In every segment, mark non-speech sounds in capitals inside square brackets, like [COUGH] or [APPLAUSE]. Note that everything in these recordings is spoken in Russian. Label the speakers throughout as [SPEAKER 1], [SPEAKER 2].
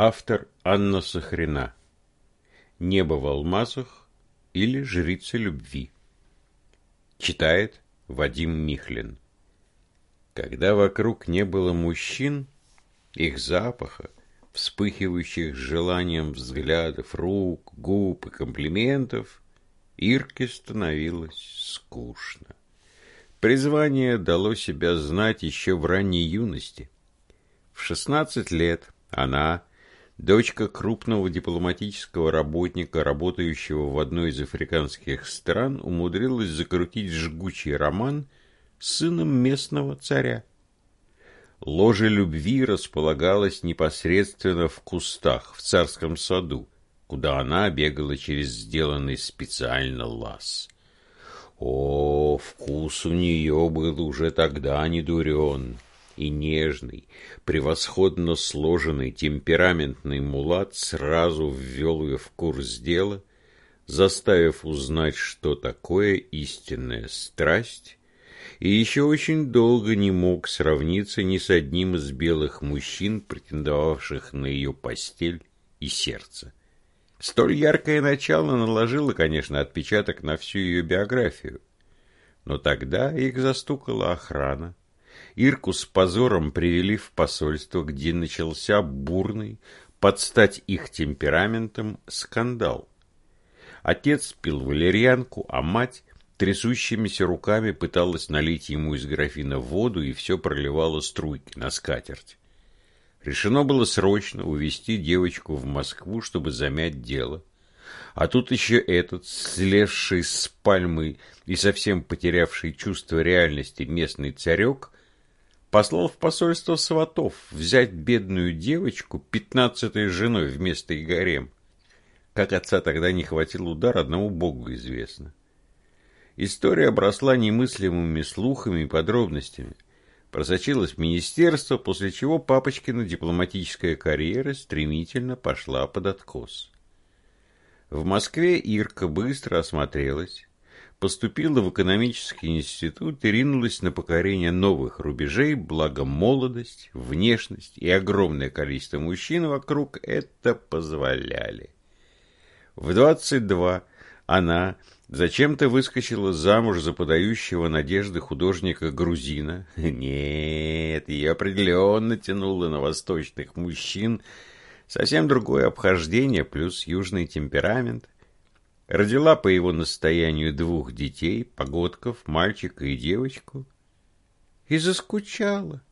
[SPEAKER 1] Автор Анна Сахрина. Небо в алмазах или Жрица любви. Читает Вадим Михлин. Когда вокруг не было мужчин, их запаха, вспыхивающих желанием взглядов, рук, губ и комплиментов, Ирке становилось скучно. Призвание дало себя знать еще в ранней юности. В шестнадцать лет она, Дочка крупного дипломатического работника, работающего в одной из африканских стран, умудрилась закрутить жгучий роман с сыном местного царя. Ложе любви располагалось непосредственно в кустах, в царском саду, куда она бегала через сделанный специально лаз. О, вкус у нее был уже тогда не дурен и нежный, превосходно сложенный, темпераментный мулат сразу ввел ее в курс дела, заставив узнать, что такое истинная страсть, и еще очень долго не мог сравниться ни с одним из белых мужчин, претендовавших на ее постель и сердце. Столь яркое начало наложило, конечно, отпечаток на всю ее биографию. Но тогда их застукала охрана, Ирку с позором привели в посольство, где начался бурный, под стать их темпераментом, скандал. Отец пил валерьянку, а мать трясущимися руками пыталась налить ему из графина воду и все проливала струйки на скатерть. Решено было срочно увезти девочку в Москву, чтобы замять дело. А тут еще этот, слезший с пальмы и совсем потерявший чувство реальности местный царек, послал в посольство сватов взять бедную девочку пятнадцатой женой вместо Игорем. Как отца тогда не хватил удар, одному богу известно. История обросла немыслимыми слухами и подробностями. Просочилась в министерство, после чего папочкина дипломатическая карьера стремительно пошла под откос. В Москве Ирка быстро осмотрелась, поступила в экономический институт и ринулась на покорение новых рубежей, благо молодость, внешность и огромное количество мужчин вокруг это позволяли. В 22 она зачем-то выскочила замуж за подающего надежды художника-грузина. Нет, ее определенно тянуло на восточных мужчин, совсем другое обхождение плюс южный темперамент – Родила по его настоянию двух детей, погодков, мальчика и девочку. И заскучала.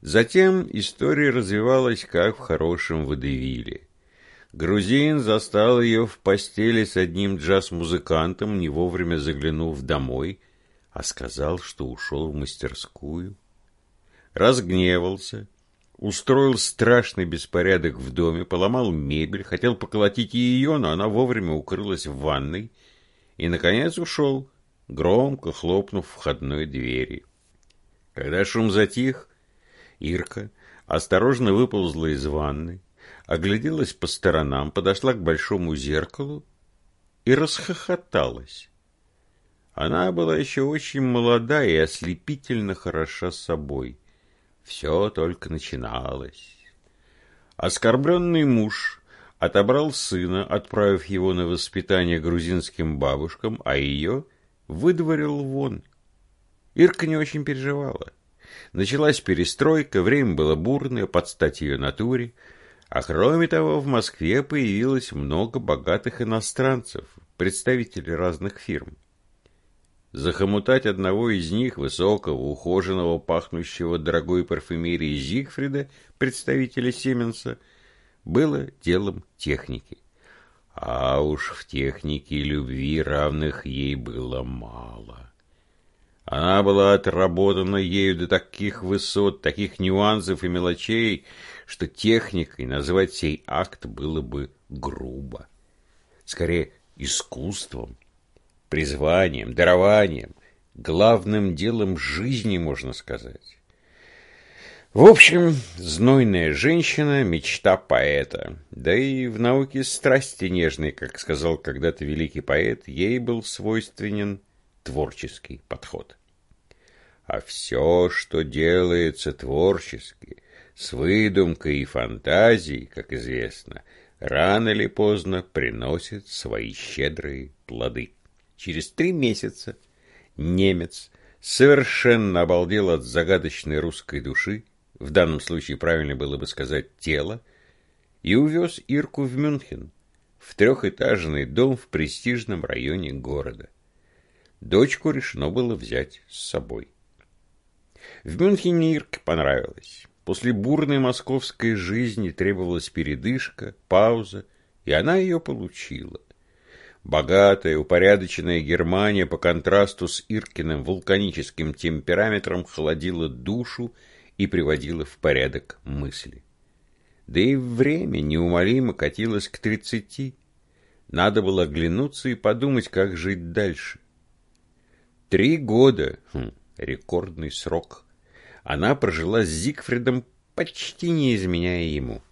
[SPEAKER 1] Затем история развивалась, как в хорошем водевиле. Грузин застал ее в постели с одним джаз-музыкантом, не вовремя заглянув домой, а сказал, что ушел в мастерскую. Разгневался, устроил страшный беспорядок в доме, поломал мебель, хотел поколотить ее, но она вовремя укрылась в ванной и, наконец, ушел, громко хлопнув входной двери. Когда шум затих, Ирка осторожно выползла из ванны, огляделась по сторонам, подошла к большому зеркалу и расхохоталась. Она была еще очень молода и ослепительно хороша собой. Все только начиналось. Оскорбленный муж отобрал сына, отправив его на воспитание грузинским бабушкам, а ее выдворил вон. Ирка не очень переживала. Началась перестройка, время было бурное, под стать ее натуре. А кроме того, в Москве появилось много богатых иностранцев, представителей разных фирм. Захомутать одного из них, высокого, ухоженного, пахнущего дорогой парфюмерией Зигфрида, представителя Сименса, было делом техники. А уж в технике любви равных ей было мало. Она была отработана ею до таких высот, таких нюансов и мелочей, что техникой назвать сей акт было бы грубо. Скорее, искусством призванием, дарованием, главным делом жизни, можно сказать. В общем, знойная женщина – мечта поэта. Да и в науке страсти нежной, как сказал когда-то великий поэт, ей был свойственен творческий подход. А все, что делается творчески, с выдумкой и фантазией, как известно, рано или поздно приносит свои щедрые плоды. Через три месяца немец совершенно обалдел от загадочной русской души, в данном случае правильно было бы сказать «тело», и увез Ирку в Мюнхен, в трехэтажный дом в престижном районе города. Дочку решено было взять с собой. В Мюнхене Ирке понравилось. После бурной московской жизни требовалась передышка, пауза, и она ее получила. Богатая, упорядоченная Германия по контрасту с Иркиным вулканическим темпераметром холодила душу и приводила в порядок мысли. Да и время неумолимо катилось к тридцати. Надо было оглянуться и подумать, как жить дальше. Три года, хм, рекордный срок, она прожила с Зигфридом, почти не изменяя ему.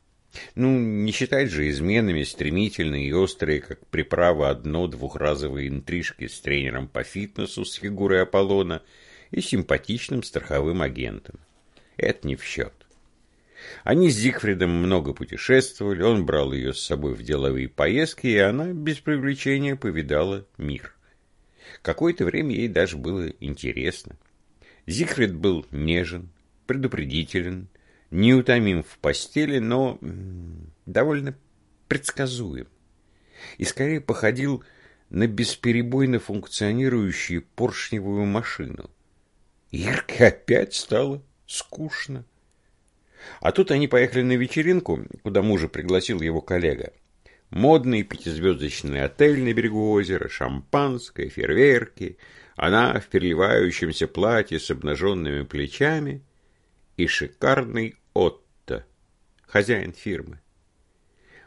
[SPEAKER 1] Ну, не считать же изменами стремительные и острые, как приправа одно-двухразовые интрижки с тренером по фитнесу с фигурой Аполлона и симпатичным страховым агентом. Это не в счет. Они с Зигфридом много путешествовали, он брал ее с собой в деловые поездки, и она без привлечения повидала мир. Какое-то время ей даже было интересно. Зигфрид был нежен, предупредителен, неутомим в постели, но довольно предсказуем. И скорее походил на бесперебойно функционирующую поршневую машину. Ирке опять стало скучно. А тут они поехали на вечеринку, куда мужа пригласил его коллега. Модный пятизвездочный отель на берегу озера, шампанское, фейерверки, она в переливающемся платье с обнаженными плечами и шикарный Отто, хозяин фирмы.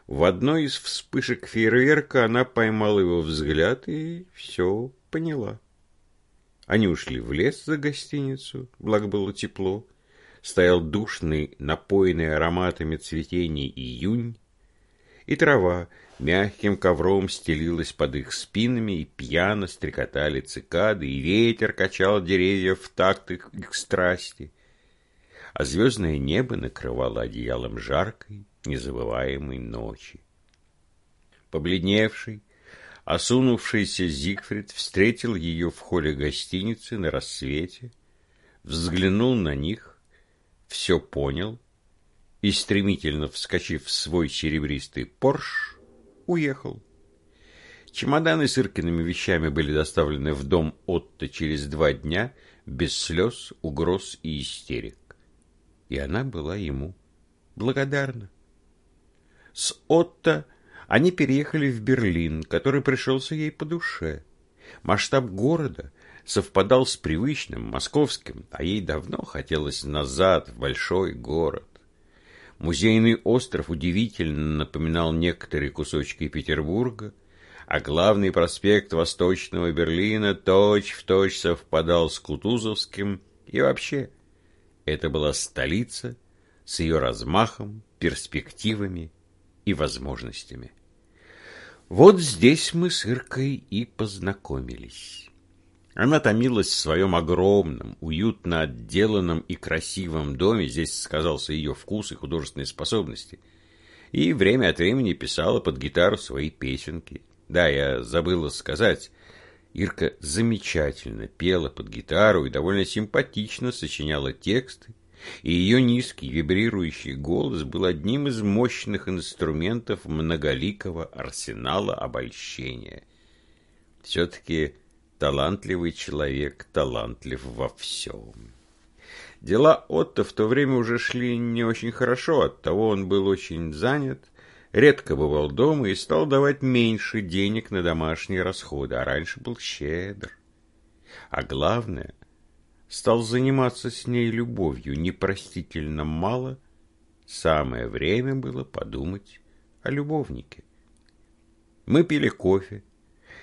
[SPEAKER 1] В одной из вспышек фейерверка она поймала его взгляд и все поняла. Они ушли в лес за гостиницу, благо было тепло. Стоял душный, напоенный ароматами цветений июнь, и трава мягким ковром стелилась под их спинами, и пьяно стрекотали цикады, и ветер качал деревья в такт их, их страсти, а звездное небо накрывало одеялом жаркой, незабываемой ночи. Побледневший, осунувшийся Зигфрид встретил ее в холле гостиницы на рассвете, взглянул на них, все понял и, стремительно вскочив в свой серебристый Порш, уехал. Чемоданы с Иркиными вещами были доставлены в дом Отто через два дня, без слез, угроз и истерик. И она была ему благодарна. С Отто они переехали в Берлин, который пришелся ей по душе. Масштаб города совпадал с привычным, московским, а ей давно хотелось назад, в большой город. Музейный остров удивительно напоминал некоторые кусочки Петербурга, а главный проспект Восточного Берлина точь-в-точь точь совпадал с Кутузовским, и вообще, это была столица с ее размахом, перспективами и возможностями. Вот здесь мы с Иркой и познакомились. Она томилась в своем огромном, уютно отделанном и красивом доме, здесь сказался ее вкус и художественные способности, и время от времени писала под гитару свои песенки. Да, я забыла сказать, Ирка замечательно пела под гитару и довольно симпатично сочиняла тексты, и ее низкий вибрирующий голос был одним из мощных инструментов многоликого арсенала обольщения. Все-таки Талантливый человек талантлив во всем. Дела Отто в то время уже шли не очень хорошо, оттого он был очень занят, редко бывал дома и стал давать меньше денег на домашние расходы, а раньше был щедр. А главное, стал заниматься с ней любовью непростительно мало, самое время было подумать о любовнике. Мы пили кофе,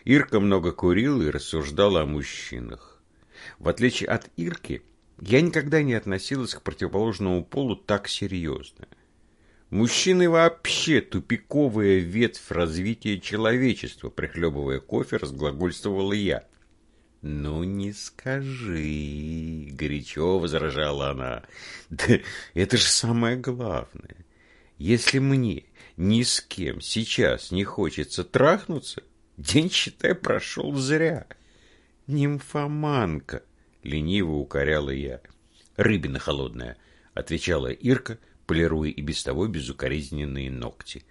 [SPEAKER 1] Ирка много курила и рассуждала о мужчинах. В отличие от Ирки, я никогда не относилась к противоположному полу так серьезно. Мужчины вообще тупиковая ветвь развития человечества, прихлебывая кофе, разглагольствовала я. «Ну, не скажи!» — горячо возражала она. «Да это же самое главное. Если мне ни с кем сейчас не хочется трахнуться, день, считай, прошел зря. Нимфоманка!» — лениво укоряла я. «Рыбина холодная!» — отвечала Ирка, полируя и без того безукоризненные ногти.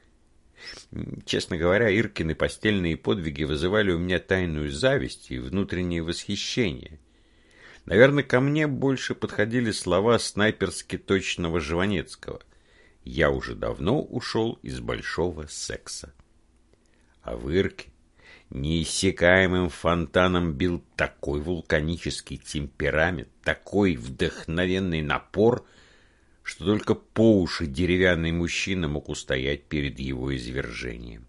[SPEAKER 1] Честно говоря, Иркины постельные подвиги вызывали у меня тайную зависть и внутреннее восхищение. Наверное, ко мне больше подходили слова снайперски точного Жванецкого. Я уже давно ушел из большого секса. А в Ирке неиссякаемым фонтаном бил такой вулканический темперамент, такой вдохновенный напор — что только по уши деревянный мужчина мог устоять перед его извержением.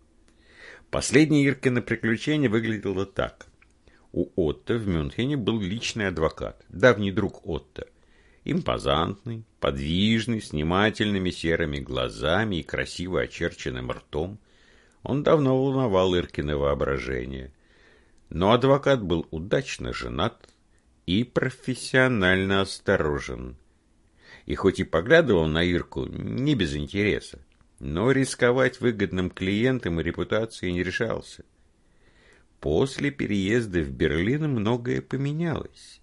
[SPEAKER 1] Последнее Иркино приключение выглядело так. У Отто в Мюнхене был личный адвокат, давний друг Отто. Импозантный, подвижный, с внимательными серыми глазами и красиво очерченным ртом. Он давно волновал Иркино воображение. Но адвокат был удачно женат и профессионально осторожен и хоть и поглядывал на Ирку не без интереса, но рисковать выгодным клиентам и репутацией не решался. После переезда в Берлин многое поменялось,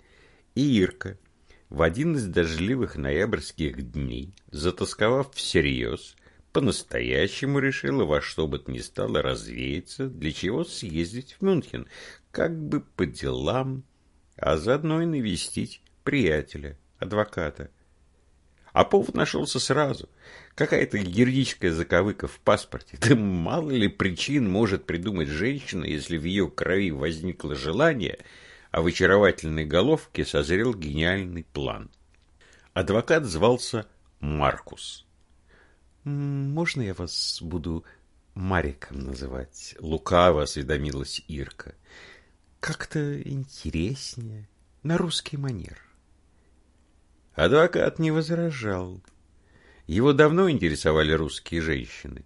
[SPEAKER 1] и Ирка в один из дождливых ноябрьских дней, затасковав всерьез, по-настоящему решила во что бы то ни стало развеяться, для чего съездить в Мюнхен, как бы по делам, а заодно и навестить приятеля, адвоката. А повод нашелся сразу. Какая-то юридическая заковыка в паспорте. Да мало ли причин может придумать женщина, если в ее крови возникло желание, а в очаровательной головке созрел гениальный план. Адвокат звался Маркус. «Можно я вас буду Мариком называть?» Лукаво осведомилась Ирка. «Как-то интереснее, на русский манер». Адвокат не возражал. Его давно интересовали русские женщины.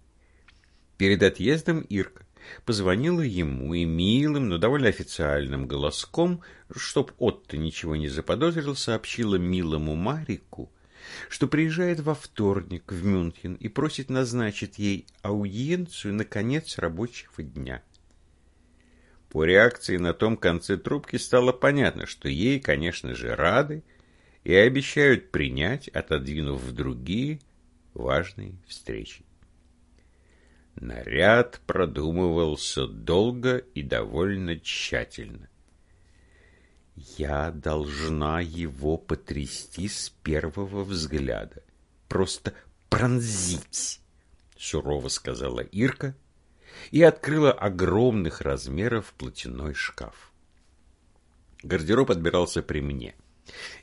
[SPEAKER 1] Перед отъездом Ирка позвонила ему и милым, но довольно официальным голоском, чтоб Отто ничего не заподозрил, сообщила милому Марику, что приезжает во вторник в Мюнхен и просит назначить ей аудиенцию на конец рабочего дня. По реакции на том конце трубки стало понятно, что ей, конечно же, рады, и обещают принять, отодвинув в другие важные встречи. Наряд продумывался долго и довольно тщательно. Я должна его потрясти с первого взгляда, просто пронзить, сурово сказала Ирка и открыла огромных размеров платяной шкаф. Гардероб отбирался при мне.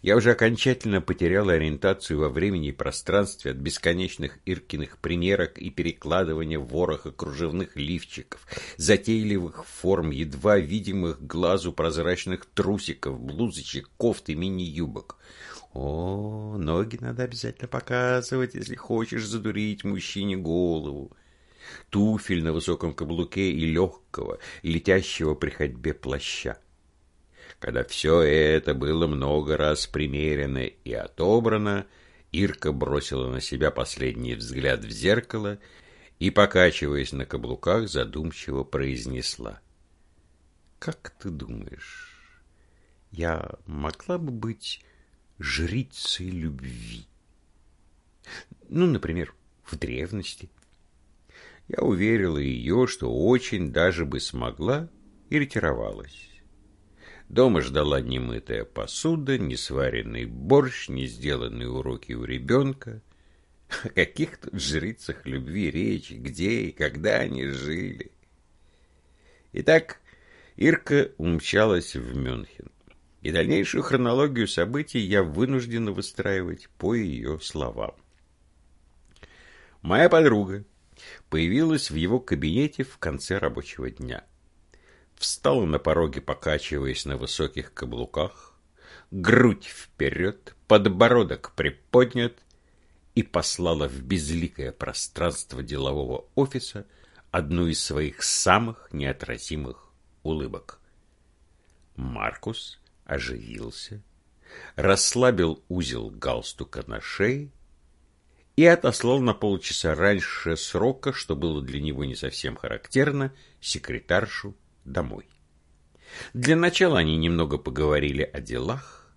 [SPEAKER 1] Я уже окончательно потерял ориентацию во времени и пространстве от бесконечных Иркиных примерок и перекладывания вороха кружевных лифчиков, затейливых форм, едва видимых глазу прозрачных трусиков, блузочек, кофт и мини-юбок. О, ноги надо обязательно показывать, если хочешь задурить мужчине голову. Туфель на высоком каблуке и легкого, летящего при ходьбе плаща. Когда все это было много раз примерено и отобрано, Ирка бросила на себя последний взгляд в зеркало и, покачиваясь на каблуках, задумчиво произнесла. «Как ты думаешь, я могла бы быть жрицей любви? Ну, например, в древности?» Я уверила ее, что очень даже бы смогла, и ретировалась. Дома ждала немытая посуда, несваренный борщ, не сделанные уроки у ребенка. О каких тут жрицах любви речь, где и когда они жили. Итак, Ирка умчалась в Мюнхен. И дальнейшую хронологию событий я вынуждена выстраивать по ее словам. Моя подруга появилась в его кабинете в конце рабочего дня встала на пороге, покачиваясь на высоких каблуках, грудь вперед, подбородок приподнят и послала в безликое пространство делового офиса одну из своих самых неотразимых улыбок. Маркус оживился, расслабил узел галстука на шее и отослал на полчаса раньше срока, что было для него не совсем характерно, секретаршу домой. Для начала они немного поговорили о делах.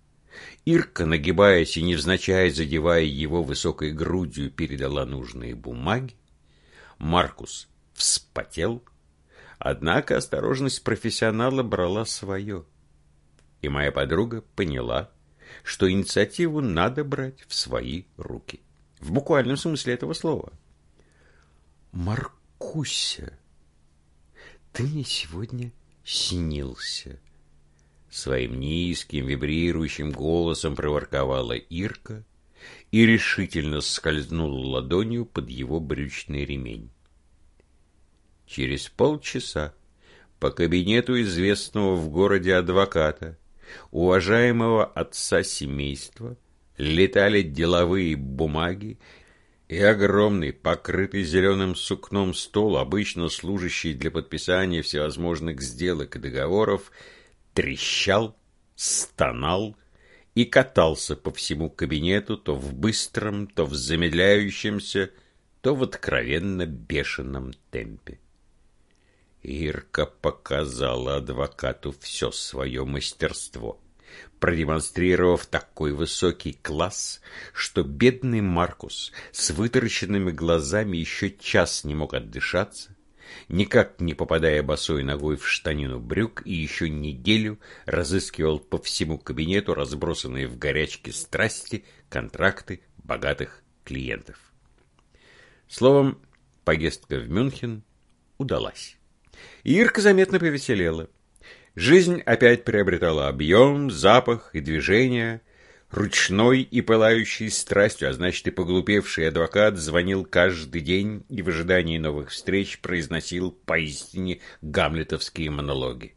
[SPEAKER 1] Ирка, нагибаясь и невзначай задевая его высокой грудью, передала нужные бумаги. Маркус вспотел, однако осторожность профессионала брала свое. И моя подруга поняла, что инициативу надо брать в свои руки. В буквальном смысле этого слова. «Маркуся, ты мне сегодня снился?» Своим низким, вибрирующим голосом проворковала Ирка и решительно скользнула ладонью под его брючный ремень. Через полчаса по кабинету известного в городе адвоката, уважаемого отца семейства, летали деловые бумаги и огромный, покрытый зеленым сукном стол, обычно служащий для подписания всевозможных сделок и договоров, трещал, стонал и катался по всему кабинету то в быстром, то в замедляющемся, то в откровенно бешеном темпе. Ирка показала адвокату все свое мастерство, продемонстрировав такой высокий класс, что бедный Маркус с вытаращенными глазами еще час не мог отдышаться, никак не попадая босой ногой в штанину брюк и еще неделю разыскивал по всему кабинету разбросанные в горячке страсти контракты богатых клиентов. Словом, поездка в Мюнхен удалась. Ирка заметно повеселела. Жизнь опять приобретала объем, запах и движение. Ручной и пылающий страстью, а значит и поглупевший адвокат звонил каждый день и в ожидании новых встреч произносил поистине гамлетовские монологи.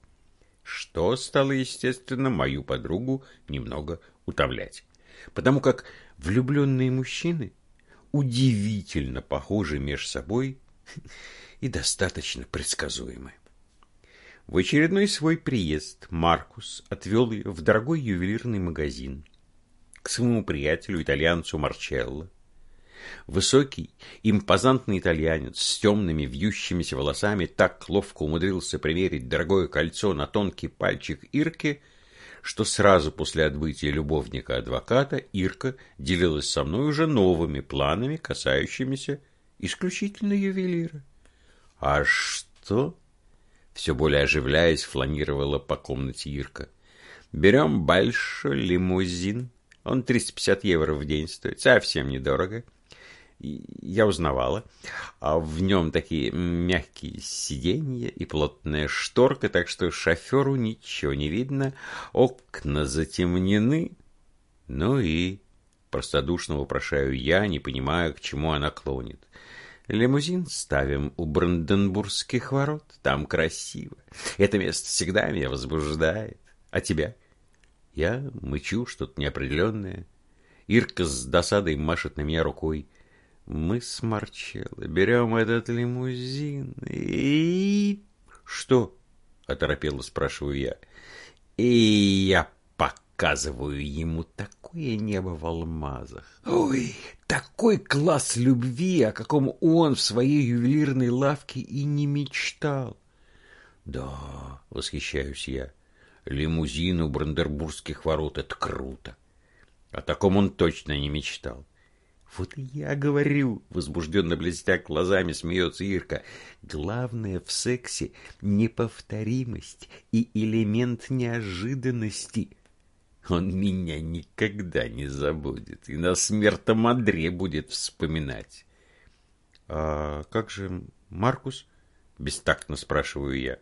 [SPEAKER 1] Что стало, естественно, мою подругу немного утомлять. Потому как влюбленные мужчины удивительно похожи между собой [LAUGHS] и достаточно предсказуемы. В очередной свой приезд Маркус отвел ее в дорогой ювелирный магазин к своему приятелю, итальянцу Марчелло. Высокий, импозантный итальянец с темными вьющимися волосами так ловко умудрился примерить дорогое кольцо на тонкий пальчик Ирки, что сразу после отбытия любовника-адвоката Ирка делилась со мной уже новыми планами, касающимися исключительно ювелира. «А что?» Все более оживляясь, фланировала по комнате Ирка. «Берем большой лимузин. Он 350 евро в день стоит. Совсем недорого. Я узнавала. А в нем такие мягкие сиденья и плотная шторка, так что шоферу ничего не видно. Окна затемнены. Ну и... Простодушно вопрошаю я, не понимая, к чему она клонит. Лимузин ставим у Бранденбургских ворот. Там красиво. Это место всегда меня возбуждает. А тебя? Я мычу что-то неопределенное. Ирка с досадой машет на меня рукой. Мы с Марчелло берем этот лимузин и... Что? Оторопело спрашиваю я. И я показываю ему такое небо в алмазах. Ой, такой класс любви, о каком он в своей ювелирной лавке и не мечтал. Да, восхищаюсь я. Лимузин у Брандербургских ворот — это круто. О таком он точно не мечтал. Вот и я говорю, возбужденно блестя глазами смеется Ирка. Главное в сексе — неповторимость и элемент неожиданности — он меня никогда не забудет и на смертном одре будет вспоминать. — А как же Маркус? — бестактно спрашиваю я.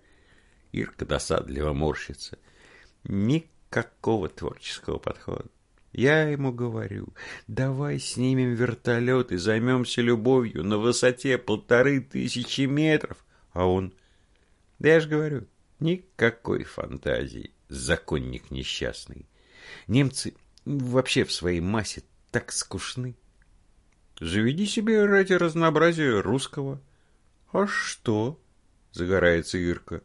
[SPEAKER 1] Ирка досадливо морщится. Никакого творческого подхода. Я ему говорю, давай снимем вертолет и займемся любовью на высоте полторы тысячи метров. А он, да я же говорю, никакой фантазии, законник несчастный. Немцы вообще в своей массе так скучны. Заведи себе ради разнообразия русского. А что? Загорается Ирка.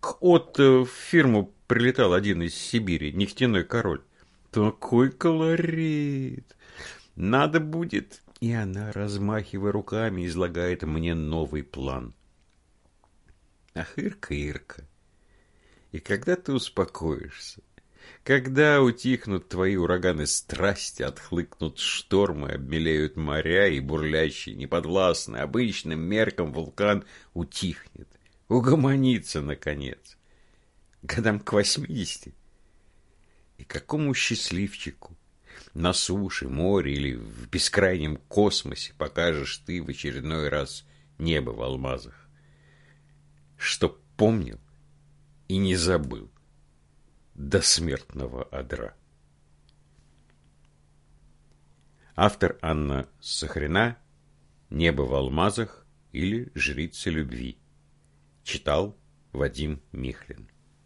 [SPEAKER 1] К Отто в фирму прилетал один из Сибири, нефтяной король. Такой колорит! Надо будет... И она, размахивая руками, излагает мне новый план. Ах, Ирка, Ирка, и когда ты успокоишься? Когда утихнут твои ураганы страсти, отхлыкнут штормы, обмелеют моря и бурлящий, неподвластный обычным меркам вулкан утихнет, угомонится, наконец. Годам к восьмидесяти. И какому счастливчику на суше, море или в бескрайнем космосе покажешь ты в очередной раз небо в алмазах? Чтоб помнил и не забыл до смертного одра. Автор Анна Сахрина «Небо в алмазах» или «Жрица любви». Читал Вадим Михлин.